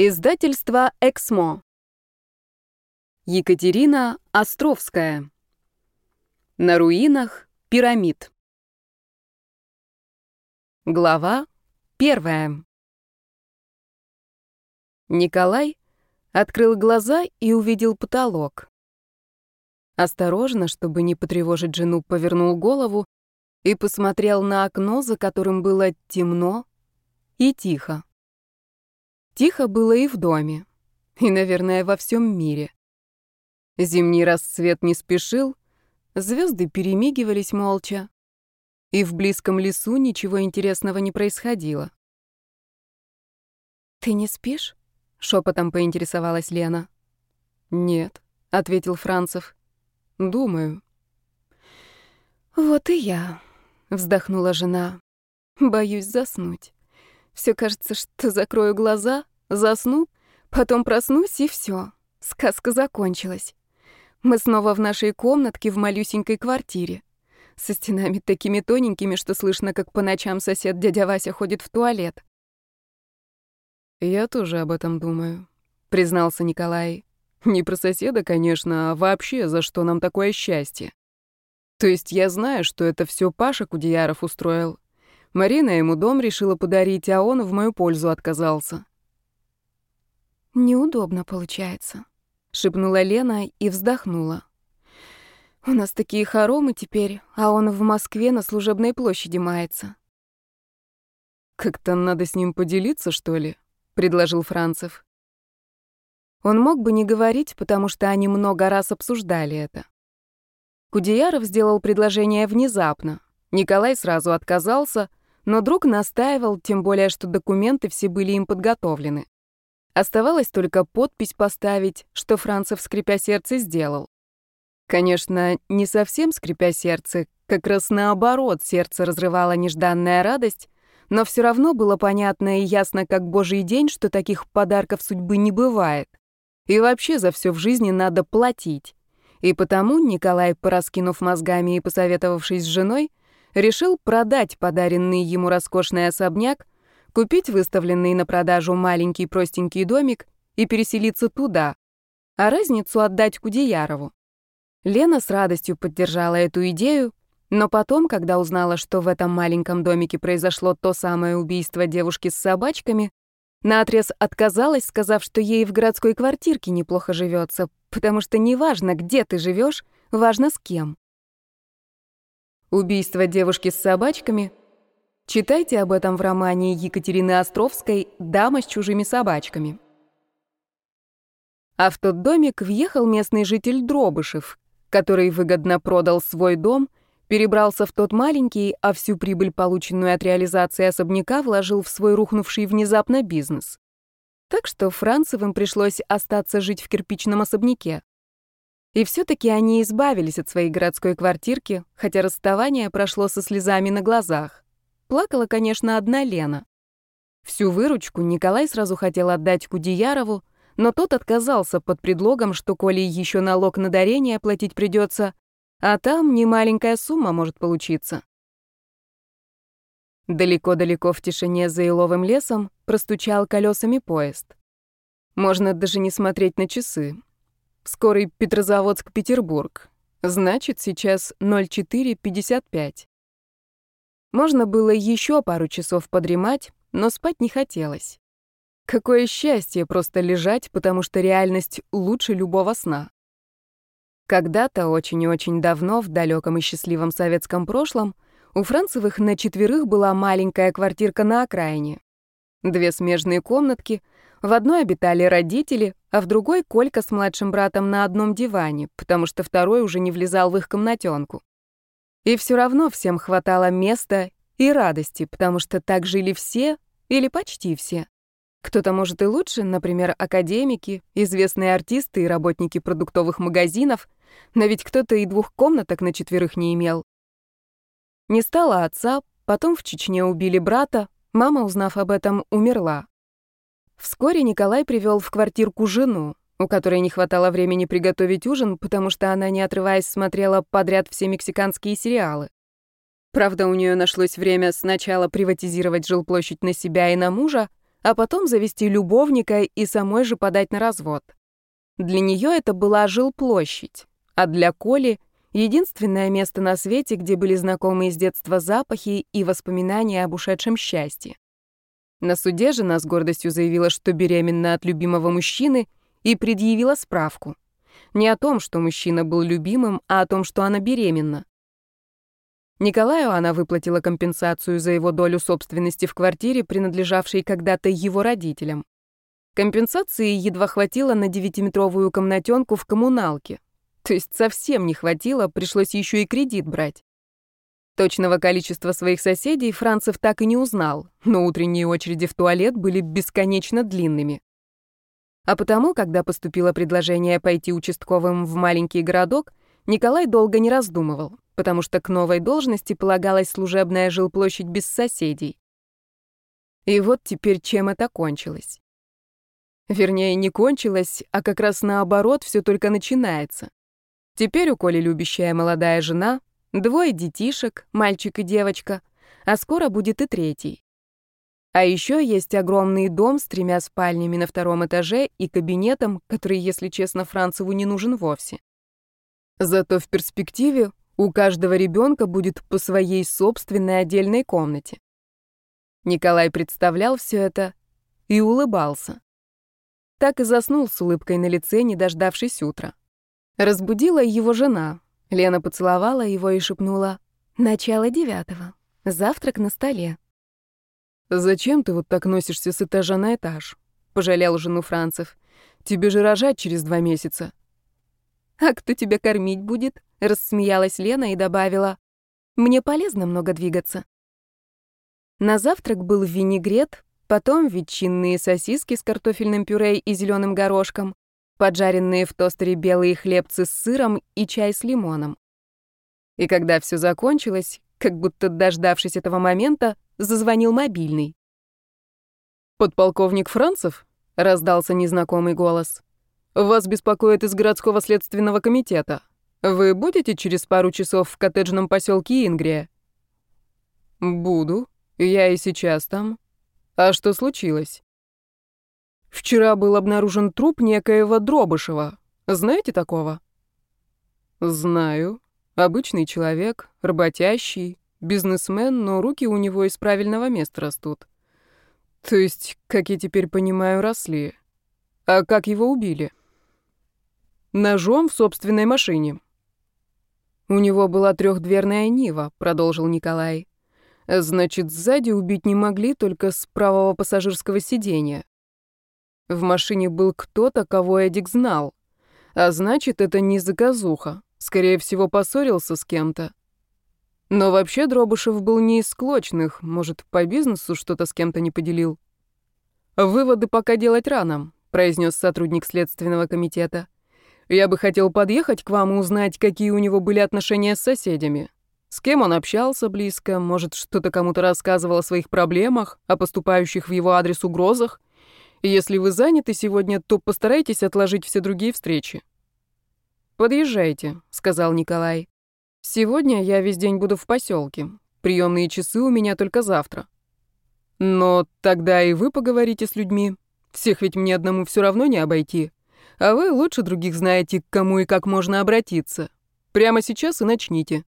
Издательство «Эксмо». Екатерина Островская. На руинах пирамид. Глава первая. Николай открыл глаза и увидел потолок. Осторожно, чтобы не потревожить жену, повернул голову и посмотрел на окно, за которым было темно и тихо. Тихо было и в доме, и, наверное, во всем мире. Зимний расцвет не спешил, звезды перемигивались молча, и в близком лесу ничего интересного не происходило. «Ты не спишь?» — шепотом поинтересовалась Лена. «Нет», — ответил Францев. «Думаю». «Вот и я», — вздохнула жена. «Боюсь заснуть. Все кажется, что закрою глаза, засну, потом проснусь и все. Сказка закончилась. Мы снова в нашей комнатке в малюсенькой квартире. Со стенами такими тоненькими, что слышно, как по ночам сосед дядя Вася ходит в туалет. «Я тоже об этом думаю», — признался Николай. «Не про соседа, конечно, а вообще, за что нам такое счастье. То есть я знаю, что это все Паша Кудеяров устроил, Марина ему дом решила подарить, а он в мою пользу отказался. «Неудобно получается», — шепнула Лена и вздохнула. «У нас такие хоромы теперь, а он в Москве на служебной площади мается». «Как-то надо с ним поделиться, что ли?» — предложил Францев. Он мог бы не говорить, потому что они много раз обсуждали это. Кудеяров сделал предложение внезапно. Николай сразу отказался, но друг настаивал, тем более, что документы все были им подготовлены. Оставалось только подпись поставить, что Францев, скрипя сердце, сделал. Конечно, не совсем скрипя сердце, как раз наоборот, сердце разрывала нежданная радость, но все равно было понятно и ясно, как божий день, что таких подарков судьбы не бывает. И вообще за все в жизни надо платить. И потому Николай, пораскинув мозгами и посоветовавшись с женой, решил продать подаренный ему роскошный особняк, купить выставленный на продажу маленький простенький домик и переселиться туда, а разницу отдать Кудеярову. Лена с радостью поддержала эту идею, но потом, когда узнала, что в этом маленьком домике произошло то самое убийство девушки с собачками, наотрез отказалась, сказав, что ей в городской квартирке неплохо живется, потому что неважно, где ты живешь, важно с кем. Убийство девушки с собачками. Читайте об этом в романе Екатерины Островской «Дама с чужими собачками». А в тот домик въехал местный житель Дробышев, который выгодно продал свой дом, перебрался в тот маленький, а всю прибыль, полученную от реализации особняка, вложил в свой рухнувший внезапно бизнес. Так что Францевым пришлось остаться жить в кирпичном особняке. И все-таки они избавились от своей городской квартирки, хотя расставание прошло со слезами на глазах. Плакала, конечно, одна Лена. Всю выручку Николай сразу хотел отдать Кудеярову, но тот отказался под предлогом, что коли еще налог на дарение платить придется, а там немаленькая сумма может получиться. Далеко-далеко в тишине за еловым лесом простучал колесами поезд. Можно даже не смотреть на часы. Скорый Петрозаводск-Петербург. Значит, сейчас 04.55. Можно было еще пару часов подремать, но спать не хотелось. Какое счастье просто лежать, потому что реальность лучше любого сна. Когда-то, очень и очень давно, в далеком и счастливом советском прошлом, у Францевых на четверых была маленькая квартирка на окраине. Две смежные комнатки — в одной обитали родители, а в другой — Колька с младшим братом на одном диване, потому что второй уже не влезал в их комнатенку. И все равно всем хватало места и радости, потому что так жили все или почти все. Кто-то, может, и лучше, например, академики, известные артисты и работники продуктовых магазинов, но ведь кто-то и двух комнаток на четверых не имел. Не стало отца, потом в Чечне убили брата, мама, узнав об этом, умерла. Вскоре Николай привел в квартирку жену, у которой не хватало времени приготовить ужин, потому что она, не отрываясь, смотрела подряд все мексиканские сериалы. Правда, у нее нашлось время сначала приватизировать жилплощадь на себя и на мужа, а потом завести любовника и самой же подать на развод. Для нее это была жилплощадь, а для Коли — единственное место на свете, где были знакомые с детства запахи и воспоминания об ушедшем счастье. На суде жена с гордостью заявила, что беременна от любимого мужчины, и предъявила справку. Не о том, что мужчина был любимым, а о том, что она беременна. Николаю она выплатила компенсацию за его долю собственности в квартире, принадлежавшей когда-то его родителям. Компенсации едва хватило на девятиметровую комнатенку в коммуналке. То есть совсем не хватило, пришлось еще и кредит брать. Точного количества своих соседей Францев так и не узнал, но утренние очереди в туалет были бесконечно длинными. А потому, когда поступило предложение пойти участковым в маленький городок, Николай долго не раздумывал потому что к новой должности полагалась служебная жилплощадь без соседей. И вот теперь чем это кончилось? Вернее, не кончилось, а как раз наоборот, все только начинается. Теперь у Коли любящая молодая жена, двое детишек, мальчик и девочка, а скоро будет и третий. А еще есть огромный дом с тремя спальнями на втором этаже и кабинетом, который, если честно, Францеву не нужен вовсе. Зато в перспективе у каждого ребенка будет по своей собственной отдельной комнате. Николай представлял все это и улыбался. Так и заснул с улыбкой на лице, не дождавшись утра. Разбудила его жена. Лена поцеловала его и шепнула «Начало девятого. Завтрак на столе». «Зачем ты вот так носишься с этажа на этаж?» — пожалел жену Францев. «Тебе же рожать через два месяца». «А кто тебя кормить будет?» — рассмеялась Лена и добавила. «Мне полезно много двигаться». На завтрак был винегрет, потом ветчинные сосиски с картофельным пюре и зеленым горошком, поджаренные в тостере белые хлебцы с сыром и чай с лимоном. И когда все закончилось, как будто дождавшись этого момента, зазвонил мобильный. «Подполковник Францев?» — раздался незнакомый голос. Вас беспокоит из городского следственного комитета. Вы будете через пару часов в коттеджном поселке Ингрия? Буду. Я и сейчас там. А что случилось? Вчера был обнаружен труп некоего Дробышева. Знаете такого? Знаю. Обычный человек, работящий, бизнесмен, но руки у него из правильного места растут. То есть, как я теперь понимаю, росли. А как его убили? Ножом в собственной машине. У него была трехдверная Нива, продолжил Николай. Значит, сзади убить не могли только с правого пассажирского сиденья. В машине был кто-то, кого Эдик знал. А значит, это не заказуха. Скорее всего, поссорился с кем-то. Но вообще Дробышев был не из склочных, может, по бизнесу что-то с кем-то не поделил. «Выводы пока делать рано», — произнес сотрудник Следственного комитета. Я бы хотел подъехать к вам и узнать, какие у него были отношения с соседями. С кем он общался близко, может, что-то кому-то рассказывал о своих проблемах, о поступающих в его адрес угрозах. Если вы заняты сегодня, то постарайтесь отложить все другие встречи. «Подъезжайте», — сказал Николай. «Сегодня я весь день буду в поселке. Приемные часы у меня только завтра. Но тогда и вы поговорите с людьми. Всех ведь мне одному все равно не обойти. А вы лучше других знаете, к кому и как можно обратиться. Прямо сейчас и начните.